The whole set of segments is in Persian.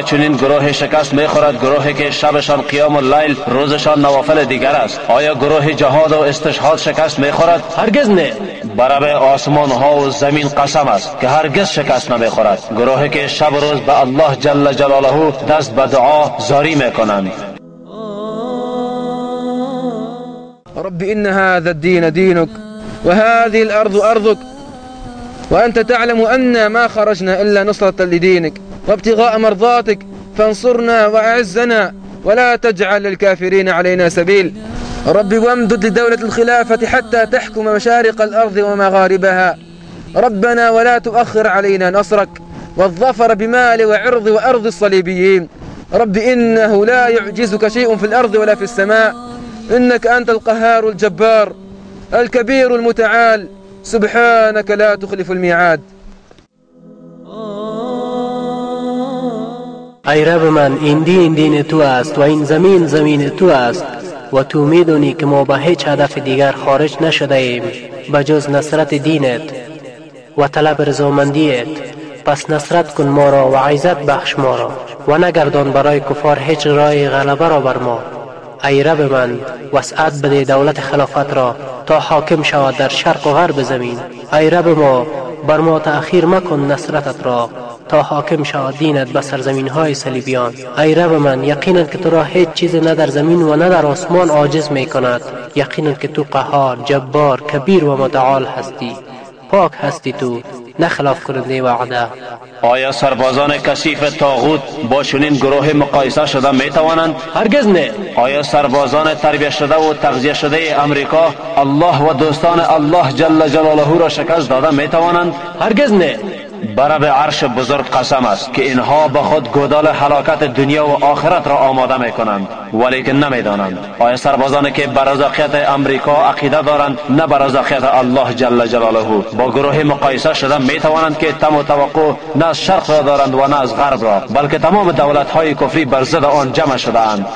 آیا چنین گروه شکست می‌خورد گروهی که شبشان قیام اللیل روزشان نوافل دیگر است. آیا گروه جهاد و استشهاد شکست می‌خورد؟ هرگز نه. برب آسمان ها و زمین قسم است که هرگز شکست نمی‌خورد. گروهی که شب و روز به الله جل جلاله دست به دعا زاری می‌کنند. رب إن هذا الدين دينك وهذه الأرض أرضك وأنت تعلم أن ما خرجنا إلا نصرة لدينك. وابتغاء مرضاتك فانصرنا وأعزنا ولا تجعل للكافرين علينا سبيل. رب وامدد لدولة الخلافة حتى تحكم مشارق الأرض ومغاربها. ربنا ولا تؤخر علينا نصرك والظفر بمال وعرض وأرض الصليبيين. رب إنه لا يعجزك شيء في الأرض ولا في السماء. إنك أنت القهار الجبار الكبير المتعال. سبحانك لا تخلف الميعاد. ای رب من این دین دین تو است و این زمین زمین تو است و تو می‌دونی که ما به هیچ هدف دیگر خارج نشده ایم به جز نصرت دینت و طلب رضامندیت پس نصرت کن ما را و عزت بخش ما را و نگردان برای کفار هیچ رای غلبه را بر ما ای رب من وسعت بده دولت خلافت را تا حاکم شود در شرق و غرب زمین ای رب ما بر ما تأخیر مکن نصرتت را تا حاکم شود. دینت به سرزمین های صلیبیان. ای رب من یقینا که تو را هیچ چیز نه در زمین و نه در آسمان عاجز می کند یقینا که تو قهار جبار کبیر و متعال هستی. پاک هستی تو نخلاف کننده وعده. آیا سربازان کثیف تاغوت با چنین گروه مقایسه شده می توانند هرگز نه. آیا سربازان تربیت شده و تغذیه شده امریکا الله و دوستان الله جل جلاله را شکست داده می توانند هرگز نه. برب عرش بزرگ قسم است که اینها به خود گودال حلاکت دنیا و آخرت را آماده می کنند ولیکن نمی دانند آیا سربازانی که بر رضاقیت امریکا عقیده دارند نه بر رضاقیت الله جل جلاله با گروه مقایسه شده می توانند که تم و توقع نه از شرق را دارند و نه از غرب را بلکه تمام دولت های کفری بر ضد آن جمع شده اند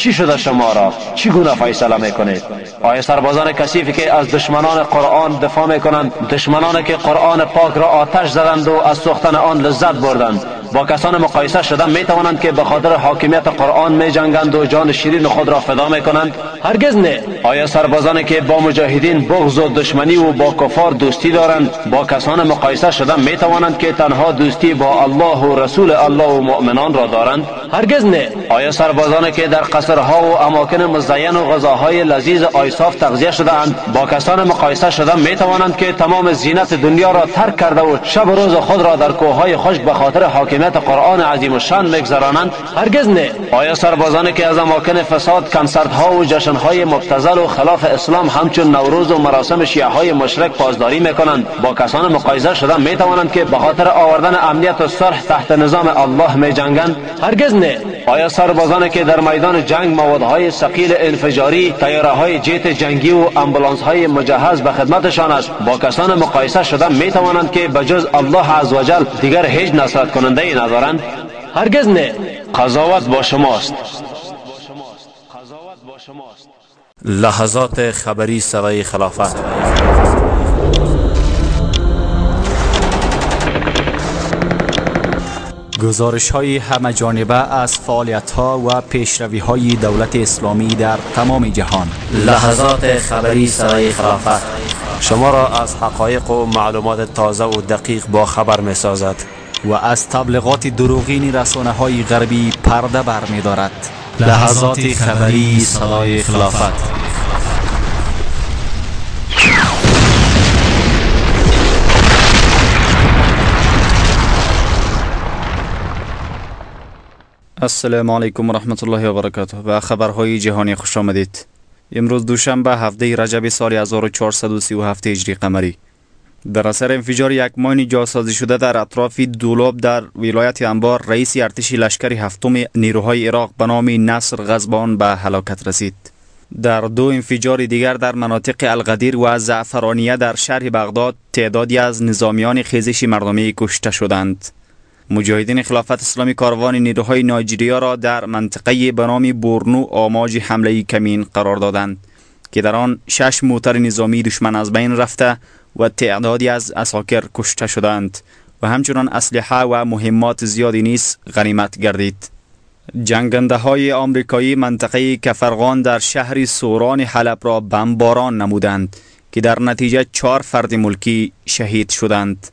چی شده شما را؟ چی گونه فیصله می‌کنید؟ آیا سربازان کثیفی که از دشمنان قرآن دفاع می‌کنند دشمنانی که قرآن پاک را آتش زدند و از سوختن آن لذت بردند؟ با کسان مقایسه شده می توانند که به خاطر حاکمیت قرآن می جنگند و جان شیرین خود را فدا می کنند هرگز نه. آیا سربازانی که با مجاهدین بغض و دشمنی و با کفار دوستی دارند با کسان مقایسه شده می توانند که تنها دوستی با الله و رسول الله و مؤمنان را دارند؟ هرگز نه. آیا سربازانی که در قصرها و اماکن مزین و غذاهای لذیذ آیصاف تغذیه شده اند با کسان مقایسه شده می توانند که تمام زینت دنیا را ترک کرده و شب و روز خود را در کوههای خشک به خاطر حاکمیت قرآن عظیم الشان میگذرانند هرگز نه. آیا سربازانی که از اماکن فساد کنسرتها و جشنهای مبتذل و خلاف اسلام همچون نوروز و مراسم شیعه های مشرک پاسداری می‌کنند با کسان مقایسه شده می توانند که به خاطر آوردن امنیت و صلح تحت نظام الله می جنگند هرگز نه. آیا سربازانی که در میدان جنگ موادهای ثقیل انفجاری تیاره های جیت جنگی و امبولانس های مجهز به خدمتشان است با کسان مقایسه شده می توانند که بجز الله عزوجل دیگر هیچ نصرت کننده ای ندارند هرگز نه قضاوت با شماست لحظات خبری صدای خلافت گزارش های همه جانبه از فعالیت ها و پیشروی های دولت اسلامی در تمام جهان لحظات خبری صدای خلافت شما را از حقایق و معلومات تازه و دقیق با خبر می سازد و از تبلیغات دروغین رسانه های غربی پرده بر می دارد لحظات خبری صدای خلافت. السلام علیکم و رحمت الله و برکاته. و خبرهای جهانی خوش آمدید. امروز دوشنبه هفته رجب سال 1437 هجری قمری. در اثر انفجار یک ماین جاسازی شده در اطراف دولاب در ولایت انبار رئیس ارتش لشکر هفتم نیروهای عراق به نام نصر غزبان به هلاکت رسید. در دو انفجار دیگر در مناطق القدیر و زعفرانیه در شهر بغداد تعدادی از نظامیان خیزش مردمی کشته شدند. مجاهدین خلافت اسلامی کاروان نیروهای نایجیریا را در منطقه به نام بورنو آماج حمله کمین قرار دادند که در آن شش موتر نظامی دشمن از بین رفته و تعدادی از اساکر کشته شدند و همچنان اسلحه و مهمات زیادی نیز غنیمت گردید. جنگنده های آمریکایی منطقه کفرغان در شهر سوران حلب را بمباران نمودند که در نتیجه چهار فرد ملکی شهید شدند.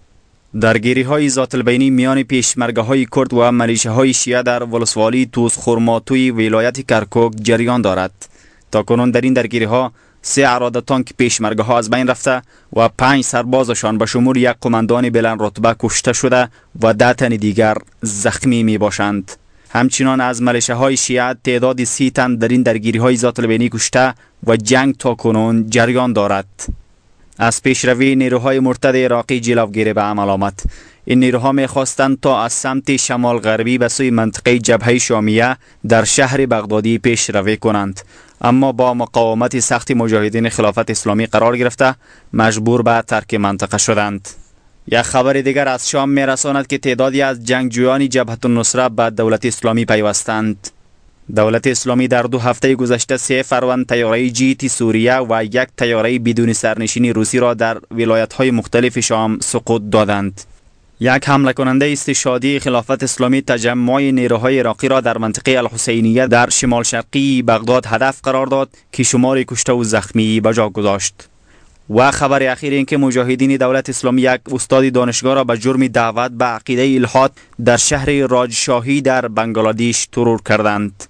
درگیری های ذات البینی میان پیشمرگه های کرد و ملیشه های شیعه در ولسوالی توس خورماتوی ولایت کرکوک جریان دارد. تا کنون در این درگیری ها سه اراده تانک پیشمرگه ها از بین رفته و پنج سربازشان به شمول یک قماندان بلند رتبه کشته شده و ده تن دیگر زخمی می باشند همچنان از ملیشه های شیعه تعداد سی تن در این درگیری های ذات کشته و جنگ تا کنون جریان دارد. از پیشروی نیروهای مرتد عراقی جلوگیری به عمل آمد. این نیروها می‌خواستند تا از سمت شمال غربی به سوی منطقه جبهه شامیه در شهر بغدادی پیشروی کنند. اما با مقاومت سخت مجاهدین خلافت اسلامی قرار گرفته مجبور به ترک منطقه شدند. یک خبر دیگر از شام میرساند که تعدادی از جنگجویان جبهت النصره به دولت اسلامی پیوستند. دولت اسلامی در دو هفته گذشته سه فروند تیاره جیتی سوریه و یک تیاره بدون سرنشینی روسی را در ولایت های مختلف شام سقوط دادند. یک حمله کننده استشادی خلافت اسلامی تجمع نیروهای عراقی را در منطقه الحسینیه در شمال شرقی بغداد هدف قرار داد که شمار کشته و زخمی به جا گذاشت. و خبر اخیر این که مجاهدین دولت اسلامی یک استاد دانشگاه را به جرم دعوت به عقیده الحاد در شهر راجشاهی در بنگلادیش ترور کردند.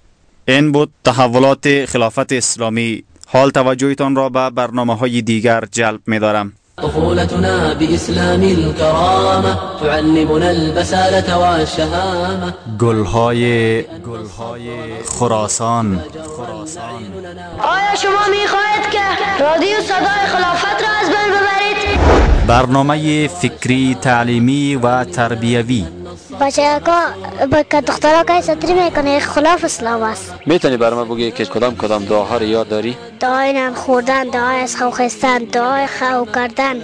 این بود تحولات خلافت اسلامی حال توجهتان را به برنامه های دیگر جلب می دارم طفولتنا بإسلام الكرامة تعلمنا البسالة والشهامة. گلهای گلهای خراسان. آیا شما می‌خواهید که رادیو صدای خلافت را از بین ببرید؟ برنامه فکری تعلیمی و تربیوی. بچه با که دخترها که سطری می‌کنه خلاف اسلام است. می‌تونی بر ما بگی که کدام کدام دعاها رو یاد داری؟ دعای نان خوردن دعای از خو خستن دعای خو کردن.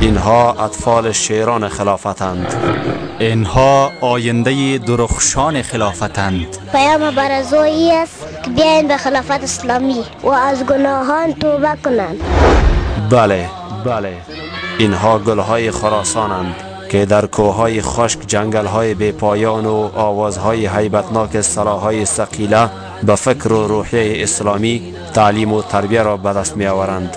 اینها اطفال شیران خلافتند. اینها آینده درخشان خلافتند. پیام برزویی است که بیاین به خلافت اسلامی و از گناهان توبه کنند. بله بله. اینها گلهای خراسانند. که در کوههای خشک جنگلهای بی پایان و آوازهای حیبتناک سلاهای سقیله به فکر و روحیه اسلامی تعلیم و تربیه را به دست می آورند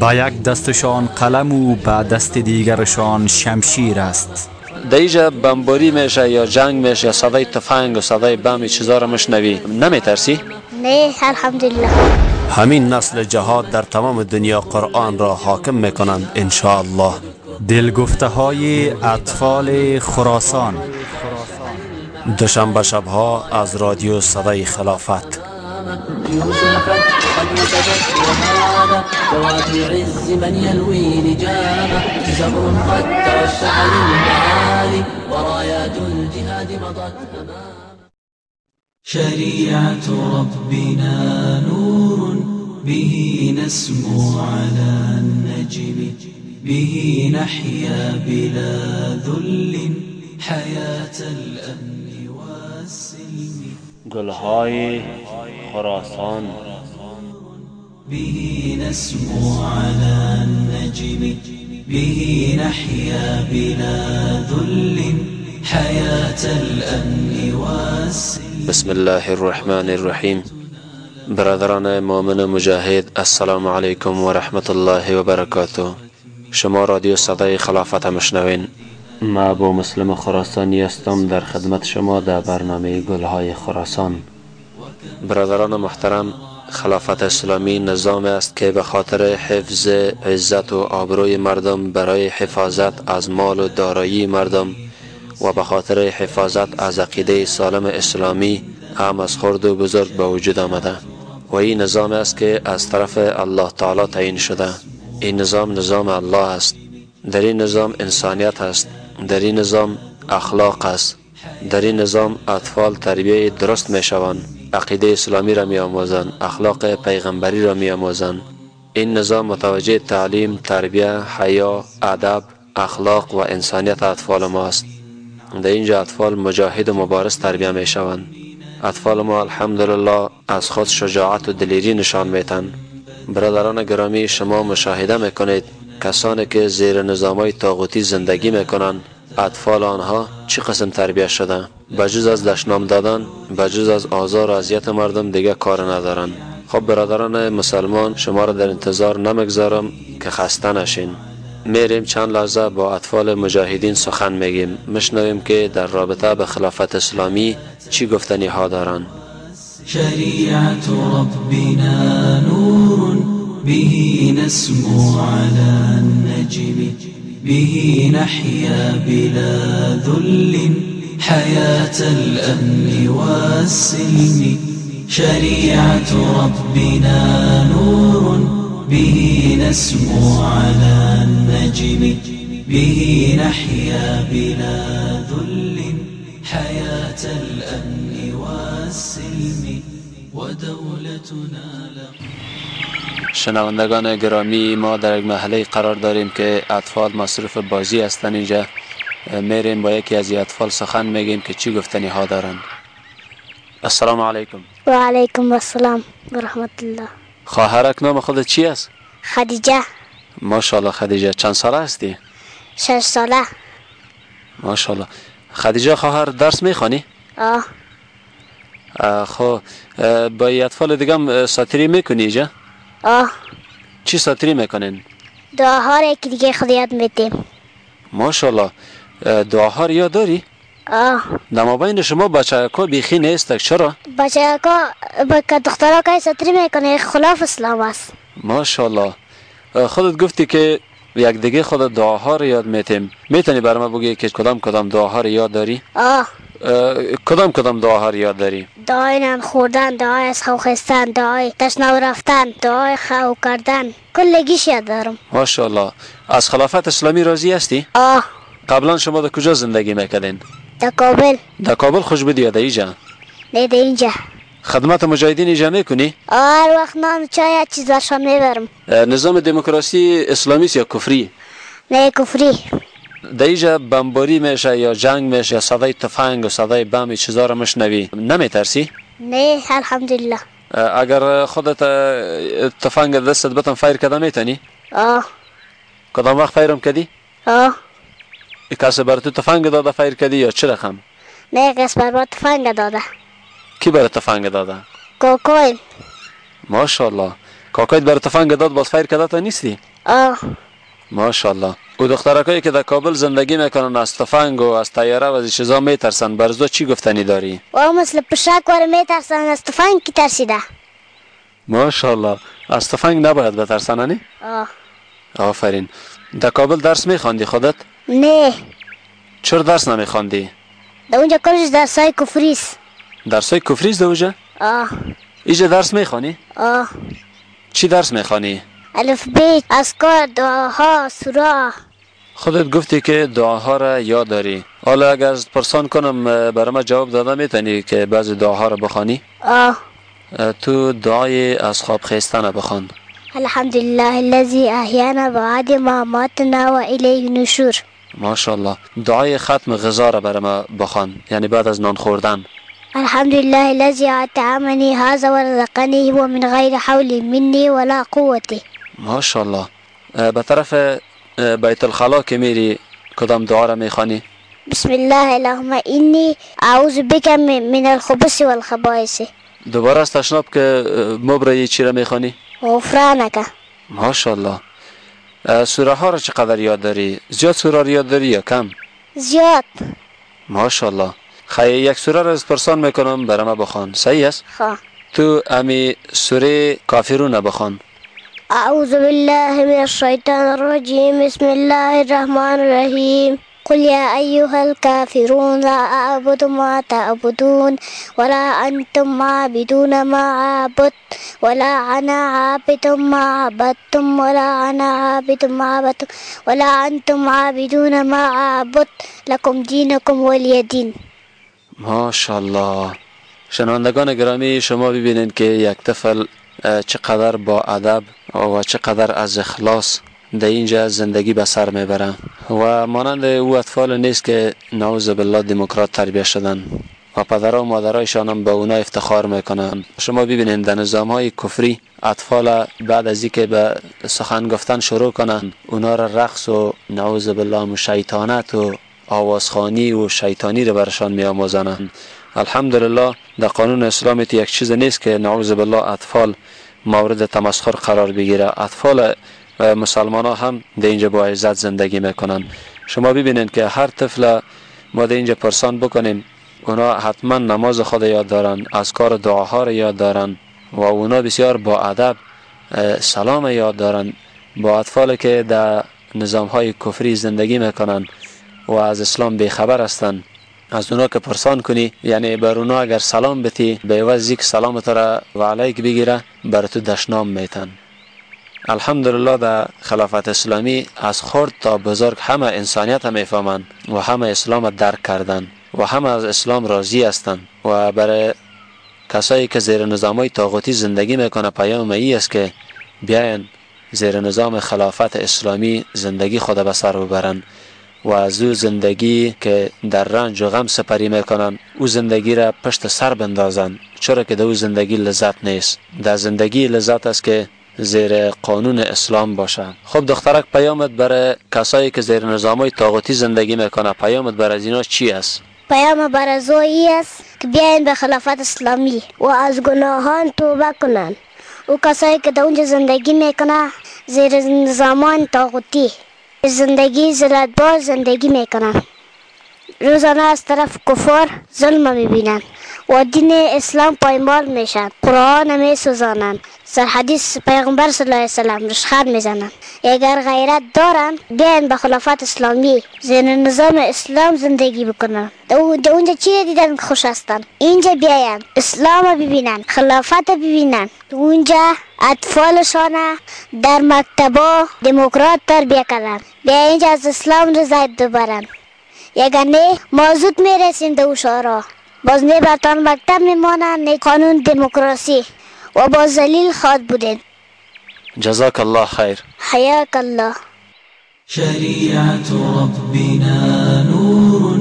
با یک دستشان قلم و به دست دیگرشان شمشیر است. دیجا بمباری میشه یا جنگ میشه یا صدای تفنگ و صدای بم چیزا را مشنوی. نمی ترسی؟ نه الحمدلله. همین نسل جهاد در تمام دنیا قرآن را حاکم می‌کنند انشاءالله. دلگفته های اطفال خراسان. دوشنبه شبها از رادیو صدای خلافت. شريعة ربنا نور به نسمو على النجم. به نحيا بلا ذل حياة الأمن والسلم. گلهای خراسان. به نسمو على النجم به نحيا بلا ذل حياة الأمن والسلم. بسم الله الرحمن الرحیم برادران مؤمن مجاهد السلام علیکم و رحمت الله و برکاته شما رادیو صدای خلافت مشنوین ما ابو مسلم خراسانی هستم در خدمت شما در برنامه گلهای خراسان. برادران محترم خلافت اسلامی نظام است که به خاطر حفظ عزت و آبروی مردم برای حفاظت از مال و دارایی مردم و به خاطر حفاظت از عقیده سالم اسلامی هم از خرد و بزرگ به وجود آمده. و این نظام است که از طرف الله تعالی تعیین شده. این نظام نظام الله است. در این نظام انسانیت است. در این نظام اخلاق است. در این نظام اطفال تربیه درست می شوند عقیده اسلامی را می آموزند اخلاق پیغمبری را می آموزند این نظام متوجه تعلیم تربیه حیا ادب اخلاق و انسانیت اطفال ما است. در اینجا اطفال مجاهد و مبارز تربیه می شوند اطفال ما الحمدلله از خود شجاعت و دلیری نشان میتن برادران گرامی شما مشاهده می‌کنید کسانی که زیر نظام های تاغوتی زندگی می‌کنند. اطفال آنها چی قسم تربیت شده؟ بجز از دشنام دادن بجز از آزار و اذیت مردم دیگه کار ندارن. خب برادران مسلمان شما را در انتظار نمگذارم که خسته نشین. میریم چند لحظه با اطفال مجاهدین سخن میگیم. مشنویم که در رابطه به خلافت اسلامی چی گفتنی ها دارن. شریعت ربنا نور به نسمو على النجم به نحيا بلا ذل حياة الأمن والسلم. شريعة ربنا نور به نسمو على النجم به نحيا بلا ذل حياة الأمن والسلم. ودولتنا شنوندگان گرامی ما در یک محله قرار داریم که اطفال مصروف بازی هستند اینجا میریم با یکی از اطفال سخن میگیم که چی گفتنی ها دارن. السلام علیکم. و علیکم السلام و رحمت الله خواهرک نام خود چی است؟ خدیجه. ماشاءالله خدیجه. چند ساله هستی؟ شش ساله. ماشاءالله. خدیجه خواهر درس می‌خوانی؟ آه. خب با اطفال دیگه هم ساتری می‌کنی اینجا؟ آه چی ساتری می‌کنین؟ دعاها را یکی دیگه خود یاد میدیم ماشاءالله دعاها رو یاد داری؟ آه در بین شما بچه ها بیخی نیست چرا؟ بچه ها با که دخترها که ساتری می‌کنه خلاف اسلام است ماشاءالله خودت گفتی که یک دیگه خود دعاها رو یاد میتیم می‌تونی بر ما بگی که کدام کدام دعاها رو یاد داری؟ آه کدام کدام دعاها رو یاد داری؟ دعای نان خوردن دعای از خو خستن دعای تشنو رفتن دعای خو کردن کلگیش یاد دارم ماشاءالله از خلافت اسلامی راضی هستی؟ آه قبلا شما در کجا زندگی می‌کردین؟ در کابل در کابل خوش بودی یا در اینجا؟ نه در اینجا خدمت مجاهدین اینجا می‌کنی؟ هر وقت نان چای چیز برشان می‌برم نظام دموکراسی اسلامی یا کفری؟ نه کفری در اینجا بمباری میشه یا جنگ میشه یا صدای تفنگ و صدای بم چیزا رو مشنوی نمیترسی؟ نه الحمدلله اگر خودت تفنگ دستت بتن فایر کده می‌تونی؟ آه کدام وقت فایرم کدی؟ آه کسی بر تو تفنگ داده فایر کدی یا چه رقم؟ نه کس بر تفنگ داده کی بر تفنگ داده؟ کوکوین ماشاءالله کاکایت بر تفنگ داد باز فایر کده تا نیستی؟ آه ماشاءالله او دخترکایی که در کابل زندگی می‌کنن از تفنگ و از تیاره و از چیزا میترسن برزو چی گفتنی داری؟ و مثل پشک وره میترسن از تفنگ کی ترسیده ماشاءالله از تفنگ نباید بترسن نی؟ آه آفرین در کابل درس میخواندی خودت؟ نه چرا درس نمیخواندی؟ در اونجا کلش درسای کفریست درسای کفریز اونجا؟ آه. اینجا درس می‌خوانی؟ آه. چی درس می‌خوانی؟ الف بیت اسکار دعاها سورا خودت گفتی که دعاها را یاد داری. حالا اگر پرسان کنم برای ما جواب داده می‌تونی که بعضی دعاها را بخوانی؟ آه. تو دعای از خواب خیستن بخوان. الحمد لله الذي احيانا بعد ما ماتنا و الیه نشور ماشاءالله. دعای ختم غذا را برای ما بخوان. یعنی بعد از نان خوردن. الحمد لله الذي أطعمني هذا ورزقني ومن غير حول مني ولا قوتي ماشاءالله به طرف بیت الخلا که میری کدام دعا را میخوانی؟ بسم الله اللهم إني أعوذ بك من من الخبث والخبائث. دوباره از تشناب که مبرای چی را میخوانی؟ غفرانك. ماشاءالله سوره ها را چقدر یاد داری؟ زیاد سوره را یاد داری یا کم؟ زیاد. ماشاءالله خیلی یک سوره را از پرسان میکنم برای ما بخوان. صحیح است؟ خا تو امی سوره کافرون بخوان أعوذ بالله من الشيطان الرجيم بسم الله الرحمن الرحيم قل يا أيها الكافرون لا أعبد ما تعبدون ولا أنتم عابدون ما عبد ولا أنا عابد ما عبدتم ولا أنا عابد ما عبدتم ولا أنتم عابدون ما عبد لكم دينكم ولي دين ماشاءالله. شنوندگان گرامی شما ببینید که یک طفل چقدر با ادب و چقدر از اخلاص در اینجا زندگی به سر می‌بره. و مانند او اطفال نیست که نعوذ بالله دموکرات تربیه شدن. و پدر و مادرایشان هم به اونا افتخار می‌کنن. شما ببینید در نظام های کفری اطفال بعد از اینکه به سخن گفتن شروع کنن اونا را رقص و نعوذ بالله و شیطانت و آوازخانی و شیطانی را برشان می آموزنن الحمدلله در قانون اسلام یک چیز نیست که نعوذ بالله اطفال مورد تمسخر قرار بگیره. اطفال مسلمان ها هم در اینجا با عزت زندگی می‌کنن شما ببینید که هر طفل ما در اینجا پرسان بکنیم اونا حتما نماز خود یاد دارن از کار دعاها را یاد دارن و اونا بسیار با ادب سلام یاد دارن. با اطفال که در نظام های کفری زندگی می‌کنن و از اسلام بیخبر هستند از اونا که پرسان کنی یعنی بر اونا اگر سلام بتی به عوض سلام را و علیک بگیره بر تو دشنام میتن. الحمدلله در خلافت اسلامی از خرد تا بزرگ همه انسانیت هم می‌فهمند و همه اسلام درک کردن و همه از اسلام راضی هستند و برای کسایی که زیر نظام های طاغوتی زندگی می‌کنه پیام ای است که بیاین زیر نظام خلافت اسلامی زندگی خود به سر ببرند و از او زندگی که در رنج و غم سپری می‌کنن او زندگی را پشت سر بندازن چرا که در او زندگی لذت نیست. در زندگی لذت است که زیر قانون اسلام باشه خب دخترک پیامت برای کسایی که زیر نظام های طاقتی زندگی می‌کنه پیامت برای از اینا چی است؟ پیام برای است که بیاین به خلافت اسلامی و از گناهان توبه کنن. او کسایی که در اونجا زندگی می‌کنه زیر نظامان طاقتی زندگی زلت باز زندگی می‌کنن روزانه از طرف کفار ظلم می‌بینن و دین اسلام پایمال میشن. قرآن می سوزانن. سر حدیث پیغمبر صلی الله علیه وسلم رشخر می‌زنن. اگر غیرت دارن بیاین به خلافت اسلامی زیر نظام اسلام زندگی بکنن. در اونجا چی دیدن خوش هستن؟ اینجا بیاین. اسلام ببینن. خلافت ببینن. اونجا اطفالشان در مکتبا دموکرات تربیه کردن بیا اینجا از اسلام رضایت ببرن. یگر نه ما زود می‌رسیم دو شارا باز مکتب میمانن نه قانون دموکراسی. و باز زلیل خواد بودین جزاك الله خیر. حیاک الله. شريعة ربنا نور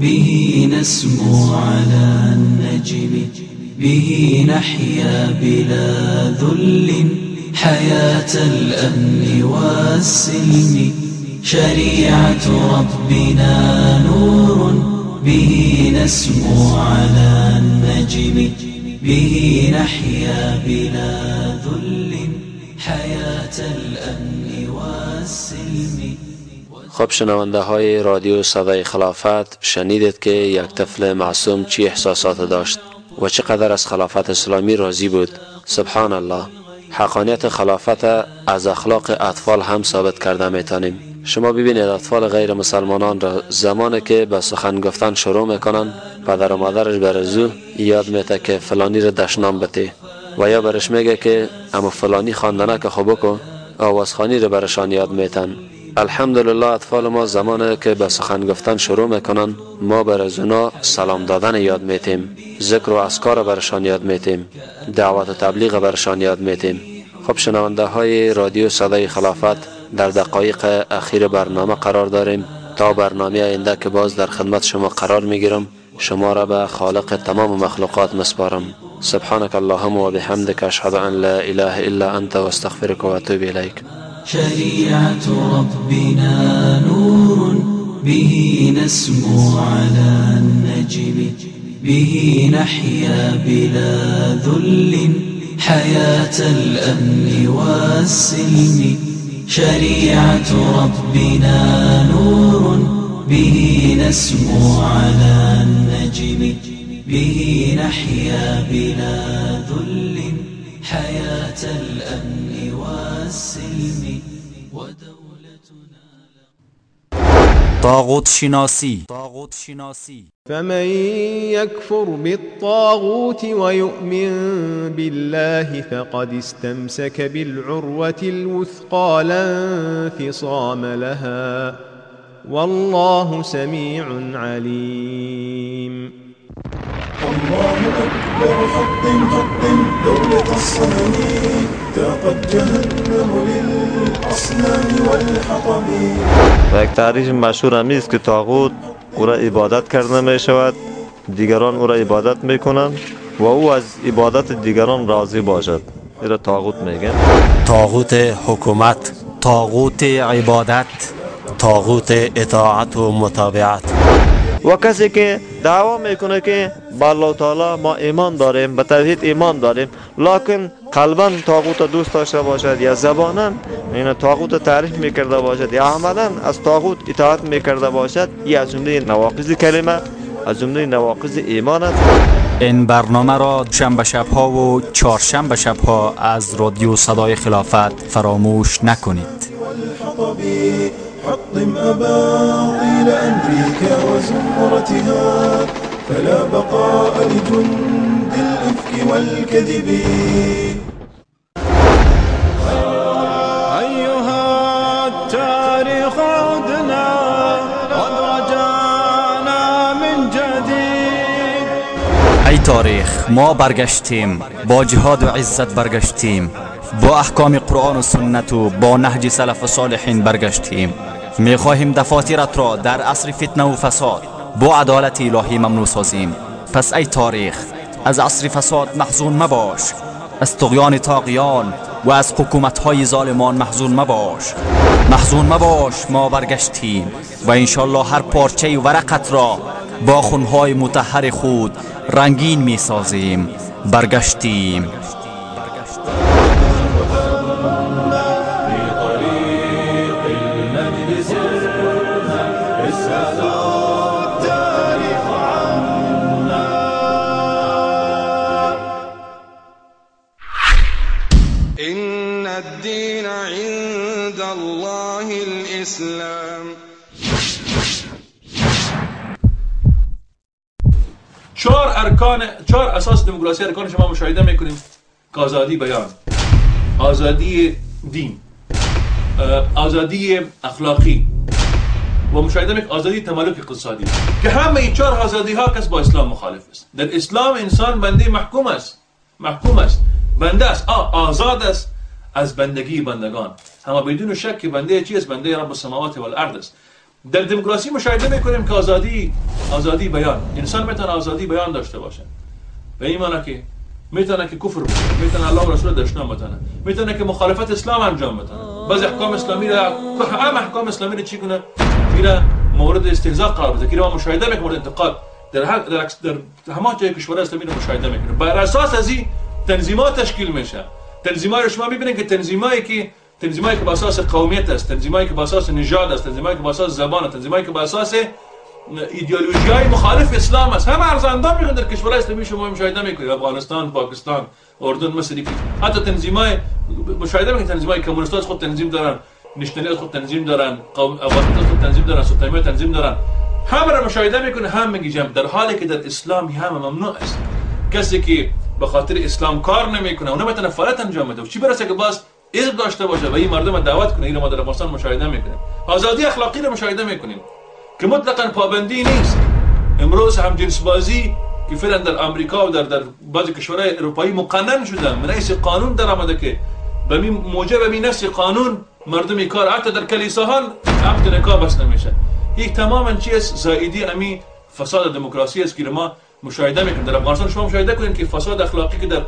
به نسمو على النجم به نحيا بلا ذل حياة الأمن والسلم. شريعة ربنا نور به نسمو على النجم به نحيا بلا ذل حياة الأمن والسلم. خب شنونده های رادیو صدای خلافت شنیدید که یک طفل معصوم چی احساسات داشت و چقدر از خلافت اسلامی راضی بود. سبحان الله. حقانیت خلافت از اخلاق اطفال هم ثابت کرده می‌تونیم شما ببینید اطفال غیر مسلمانان را زمانی که به سخن گفتن شروع می‌کنن پدر و مادرش بر ازو یاد میته که فلانی را دشنام بتی و یا برش میگه که اما فلانی خواندنه که خوبه کو آوازخانی را برشان یاد میتن الحمدلله اطفال ما زمانی که به سخن گفتن شروع می‌کنن ما بر از سلام دادن یاد میتیم ذکر و اسکار برشان یاد میتیم دعوت و تبلیغ برشان یاد میتیم خب شنونده های رادیو صدای خلافت در دقایق اخیر برنامه قرار داریم تا برنامه آینده که باز در خدمت شما قرار میگیرم شما را به خالق تمام مخلوقات مسپارم سبحانك اللهم وبحمدك اشهد ان لا اله الا انت واستغفرك واتوب اليك شريعة ربنا نور به نسمو على النجم به نحيا بلا ذل حياة الأمن والسلم شريعة ربنا نور به نسمو على النجم به نحيا بلا ذل حياة الأمن والسلم. ودولتنا طاغوت شناسی. فمن يكفر بالطاغوت ويؤمن بالله فقد استمسك بالعروة الوثقى لا انفصام لها. والله سميع عليم. الله أكبر حطم حطم دولة الصنم تاقت جهنم للأصنام والحطم و یک تعریف مشهور همی است که تاغوت او را عبادت کرده می شود دیگران او را عبادت می کنند و او از عبادت دیگران راضی باشد. این را تاغوت میگن. تاغوت حکومت تاغوت عبادت تاغوت اطاعت و متابعت. و کسی که دعوا می‌کنه که با الله تعالی ما ایمان داریم به توحید ایمان داریم. لکن قلبا تاغوت دوست داشته باشد یا زبانا این تاغوت تعریف می‌کرده باشد یا عملا از تاغوت اطاعت می‌کرده باشد یا از جمله نواقض کلمه از جمله نواقض ایمان است. این برنامه را شنبه شبها و چهارشنبه شبها از رادیو صدای خلافت فراموش نکنید. حطم أباطيل أمريكا وزمرتها فلا بقاء لجند الإفك والكذب. أيها التاريخ عدنا قد رجعنا من جديد. ای تاریخ ما برگشتیم با جهاد و عزت برگشتیم با احکام قرآن و سنت و با نهج سلف صالحین برگشتیم. می خواهیم دفاترت را در عصر فتنه و فساد با عدالت الهی ممنوع سازیم. پس ای تاریخ از عصر فساد محزون مباش. از تغیان تاقیان و از حکومت های ظالمان محزون مباش. محزون مباش ما برگشتیم و انشالله هر پارچه ورقت را با خونهای متحر خود رنگین می سازیم برگشتیم. چهار ارکان چهار اساس دموکراسی ارکان شما مشاهده می‌کنیم. آزادی بیان. آزادی دین. آزادی اخلاقی. و مشاهده می‌کنیم آزادی تملک اقتصادی. که همه این چهار آزادی ها کس با اسلام مخالف است. در اسلام انسان بنده محکوم است. محکوم است. بنده است. آه آزاد است. از بندگی بندگان. اما بدون شک که بنده چی است؟ بنده رب السماوات والارض است. در دموکراسی مشاهده می‌کنیم که آزادی آزادی بیان. انسان می‌تونه آزادی بیان داشته باشه. به این معنی که می‌تونه که کفر بکنه می‌تونه الله و رسول دشنام بتونه می‌تونه که مخالفت اسلام انجام بتونه بعض احکام اسلامی را هم احکام اسلامی را چی کنه؟ که مورد استهزاء قرار بده. که ما مشاهده می‌کنیم مورد انتقاد. در هر در, در همه جای کشور اسلامی رو مشاهده می‌کنیم. بر اساس از این تنظیمات تشکیل میشه. تنظیمات شما می‌بینید که تنظیمایی که است تنظیمایی که بر أساس نژاد تنظیمایی که بر أساس زبان است تنظیمایی که بر أساس ایدئولوژی های مخالف اسلام است. همه ارز اندام میکنن در کشورهای اسلامی شما مشاهده میکنید. افغانستان پاکستان اردن مصر حتی تنظیمای مشاهده میکنید تنظیمای کمونیست خود تنظیم دارن نشنالی خود تنظیم دارن قوم افغانستان خود تنظیم دارن ستایمه تنظیم دارن. همه را مشاهده میکنه هم میگی جمع. در حالی که در اسلام همه ممنوع است. کسی که به خاطر اسلام کار نمیکنه و نمیتونه فعالیت انجام بده چی برسه که باز علم داشته باشه و این مردم رو دعوت کنه این ما در افغانستان مشاهده می‌کنیم آزادی اخلاقی رو مشاهده می‌کنیم که مطلقا پابندی نیست. امروز هم جنس بازی که فعلا در آمریکا و در در بعضی کشورهای اروپایی مقنن شده من قانون در آمده که به موجب می نفس قانون مردم کار حتی در کلیساها عقد نکاح بس نمیشه. یک تماما چیز زائدی امی فساد دموکراسی است که ما مشاهده می‌کنیم. در افغانستان شما مشاهده کنید که فساد اخلاقی که در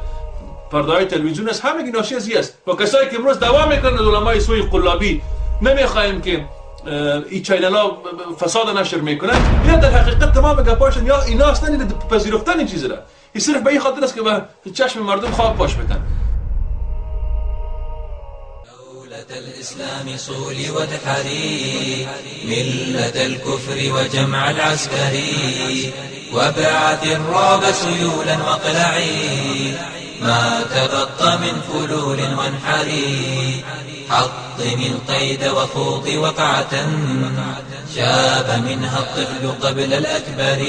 پرده های تلویزیون است همه ناشی از است. و کسایی که امروز دعوا میکنن از علمای سوی قلابی نمیخواهیم که آه، این چینل ها فساد نشر میکنن یا در حقیقت تمام گپاشن یا اینا أصلا پذیرفتن این چیز را. این صرف به این خاطر است که به چشم مردم خواب پاش بدن. الإسلام صول وادحري ملة الكفر وجمع العسكري وابعث الرعب سيولا واقلعي ما تبقى من فلول وانحري. حطم القيد وخوض وقعة شاب منها الطفل قبل الأكبر.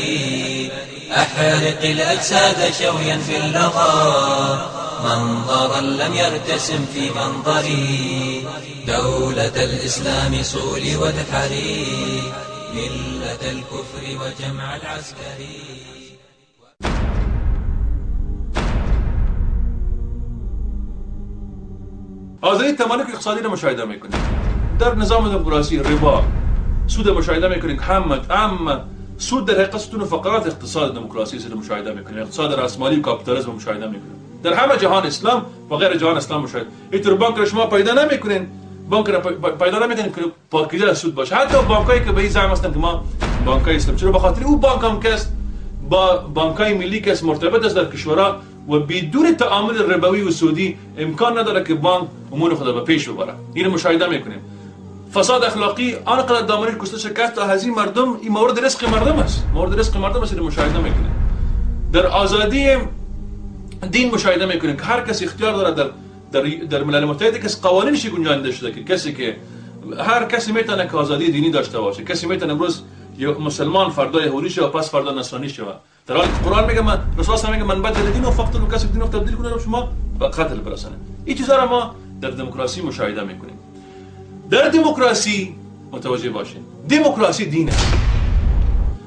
أحرق الأجساد شويا في اللغى. منظرا لم يرتسم في منظري. دولة الإسلام صول وادحري ملة الكفر وجمع العسكري. آزادی تمالک اقتصادی رو مشاهده میکنیم در نظام دموکراسی ربا سود مشاهده میکنیم هم هم سود در حقیقت ستون فقرات اقتصاد دموکراسی رو مشاهده میکنیم اقتصاد راسمالی و کاپیتالیسم مشاهده میکنیم در همه جهان اسلام و غیر جهان اسلام مشاهده اینطور بانک رو شما پیدا نمیکنین بانک رو پیدا نمیکنین که پاکیزه سود باشه. حتی بانکایی که به این زعم هستن که ما بانکای اسلام چرا؟ بخاطر أو بانک هم کس با بانکای ملی کس مرتبط است در کشورها. و بدون تعامل ربوی و سودی امکان نداره که بانک امور خود به پیش ببره. این مشاهده می‌کنیم. فساد اخلاقی آنقدر دامنش کشته شکست تا هزین مردم این مورد رزق مردم است. مورد رزق مردم است مشاهده می‌کنیم. در آزادی دین مشاهده می‌کنیم که هر کسی اختیار داره در در, در ملل متحد کس قوانینش گنجانده شده که کسی که هر کسی می‌تونه که آزادی دینی داشته باشه کسی می‌تونه امروز مسلمان فردا یهودی و پس فردا نصرانی شه. در حالی که قرآن میگه من رسول میگه من بدل دین و فقط و کسی دین تبدیل کنه شما به قتل برسانه این چیزا را ما در دموکراسی مشاهده می‌کنیم. در دموکراسی متوجه باشین. دموکراسی دین است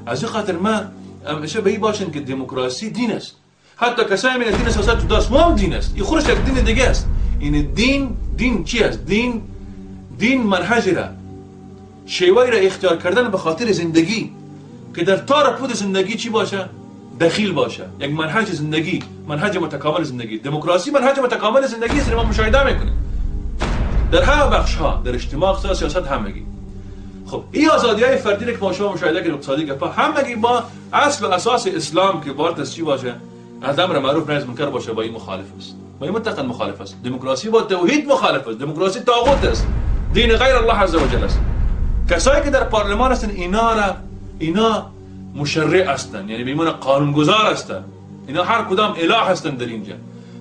از این خاطر ما همیشه به این باشین که دموکراسی دین است. حتی کسایی میگن دین سیاست جدا است هم دین است. این خودش یک دین دیگه است. این دین دین چی است؟ دین دین منهج را شیوه را اختیار کردن به خاطر زندگی. که در تار پود زندگی چی باشه؟ دخیل باشه. یک منهج زندگی منهج متکامل زندگی. دموکراسی منهج متکامل زندگی است ما مشاهده می‌کنیم. در همه بخش ها در اجتماع اقتصاد سیاست همگی خب این آزادی های فردی که ما شما مشاهده کردیم اقتصادی گپا همگی با اصل و اساس اسلام که بار چی باشه؟ از امر معروف نهی منکر باشه با این مخالف است. با این متقن مخالف است. دموکراسی با توحید مخالف است. دموکراسی طاغوت است. دین غیر الله عز وجل است. کسایی که در پارلمان هستن اینا را اینا مشرع هستن. یعنی بیمون قانونگذار هستن. اینا هر کدام اله هستن در اینجا.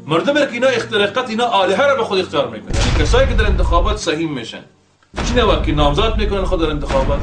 مردم که اینا اختراقات اینا آلهه را به خود اختیار می‌کنن. یعنی کسایی که در انتخابات سهیم میشن. چی وقت که نامزد می‌کنن خود در انتخابات؟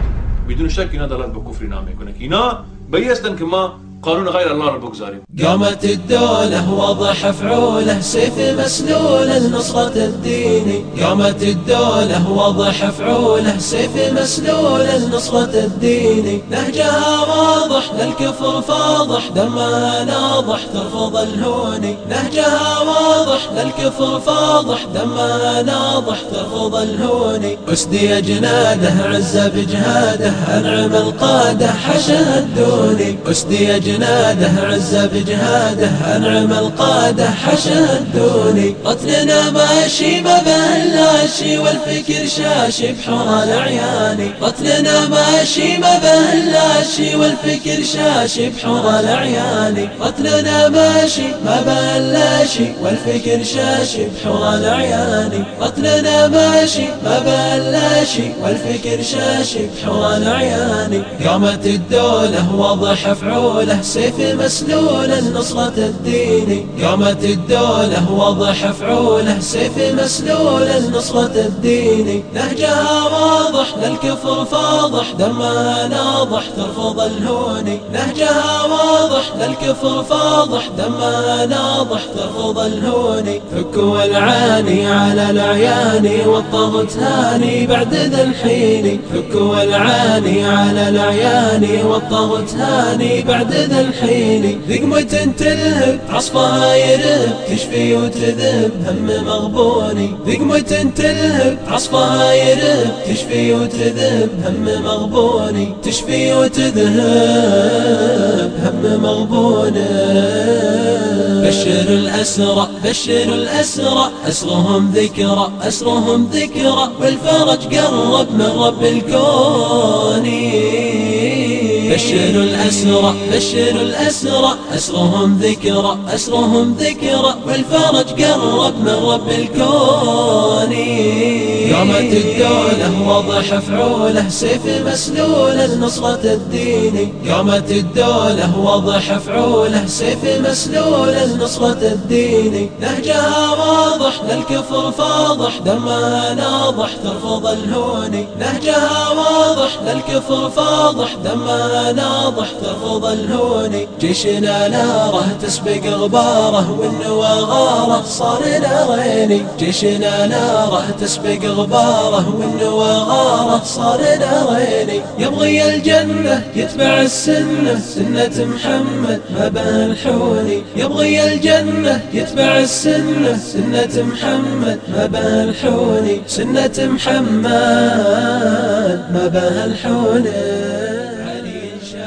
بدون شک اینا دلالت به کفر نام می‌کنه اینا به هستن که ما قانون غير الله ربك زاري. قامت الدولة وضح فعوله سيف مسلول لنصرة الدين قامت الدولة وضح فعوله سيف مسلول لنصرة الدين نهجها واضح للكفر فاضح دمها ناضح ترفض الهون نهجها واضح للكفر فاضح دمها ناضح ترفض الهون أسدي جناده عز بجهاده أنعم القادة حشا الدوني. أسدي جناده عز بجهاده أنعم القادة حشد الدوني. قتلنا ماشي مبلاشي والفكر شاشي بحوال عياني. قتلنا ماشي مبلاشي والفكر شاشي بحوال عياني. قتلنا ماشي مبلاشي والفكر شاشي بحوال عياني. قتلنا ماشي مبلاشي والفكر شاشي بحوال عياني. قامت الدولة واضح فعوله سيف مسلول نصرة الدين. قامت الدولة وضح فعوله. سيف مسلول نصرة الدين. نهجها واضح للكفر فاضح. دمها ناضح ترفض الهون. نهجها واضح للكفر فاضح. دمها ناضح ترفض الهون. فكوا العاني على العيان والطغت هاني بعد ذا الحين. فكوا العاني على العيان والطغت هاني بعد ذا الحين. ذقمة تلهب عصفها يرب تشفي وتذب هم مغبوني. ذقمة تلهب عصفها يرب تشفي وتذب هم مغبوني. تشفي وتذهب هم مغبوني. بشر الأسرى بشر الأسرى أسرهم ذكرى أسرهم ذكرى والفرج قرب من رب الكون. بشر الأسرى بشر الأسرى أسرهم ذكرى أسرهم ذكرى والفرج قرب من رب الكون. قامت الدولة وضح فعوله سيف مسلول لنصرة الدين. قامت الدولة وضح فعوله سيف مسلول لنصرة الدين. نهجها واضح للكفر فاضح دمها ناضح ترفض الهون. نهجها واضح للكفر فاضح دمها ناضح ترفض الهون. جيشنا ناره تسبق غباره والنوى غاره صار ناريني جيشنا ناره تسبق غباره والنوى غاره صار ناريني يبغي الجنة يتبع السنة. سنة محمد ما به الحوني. يبغي الجنة يتبع السنة. سنة محمد ما به الحوني. سنة محمد ما به الحوني.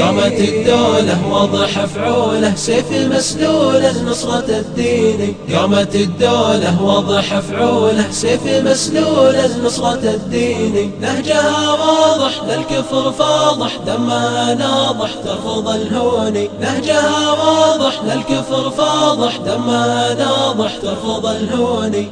قامت الدولة وضح فعوله سيف مسلول لنصرة الدين. قامت الدولة وضح فعوله سيف مسلول لنصرة الدين. نهجها واضح للكفر فاضح دمها ناضح ترفض الهون. نهجها واضح للكفر فاضح دمها ناضح ترفض الهون.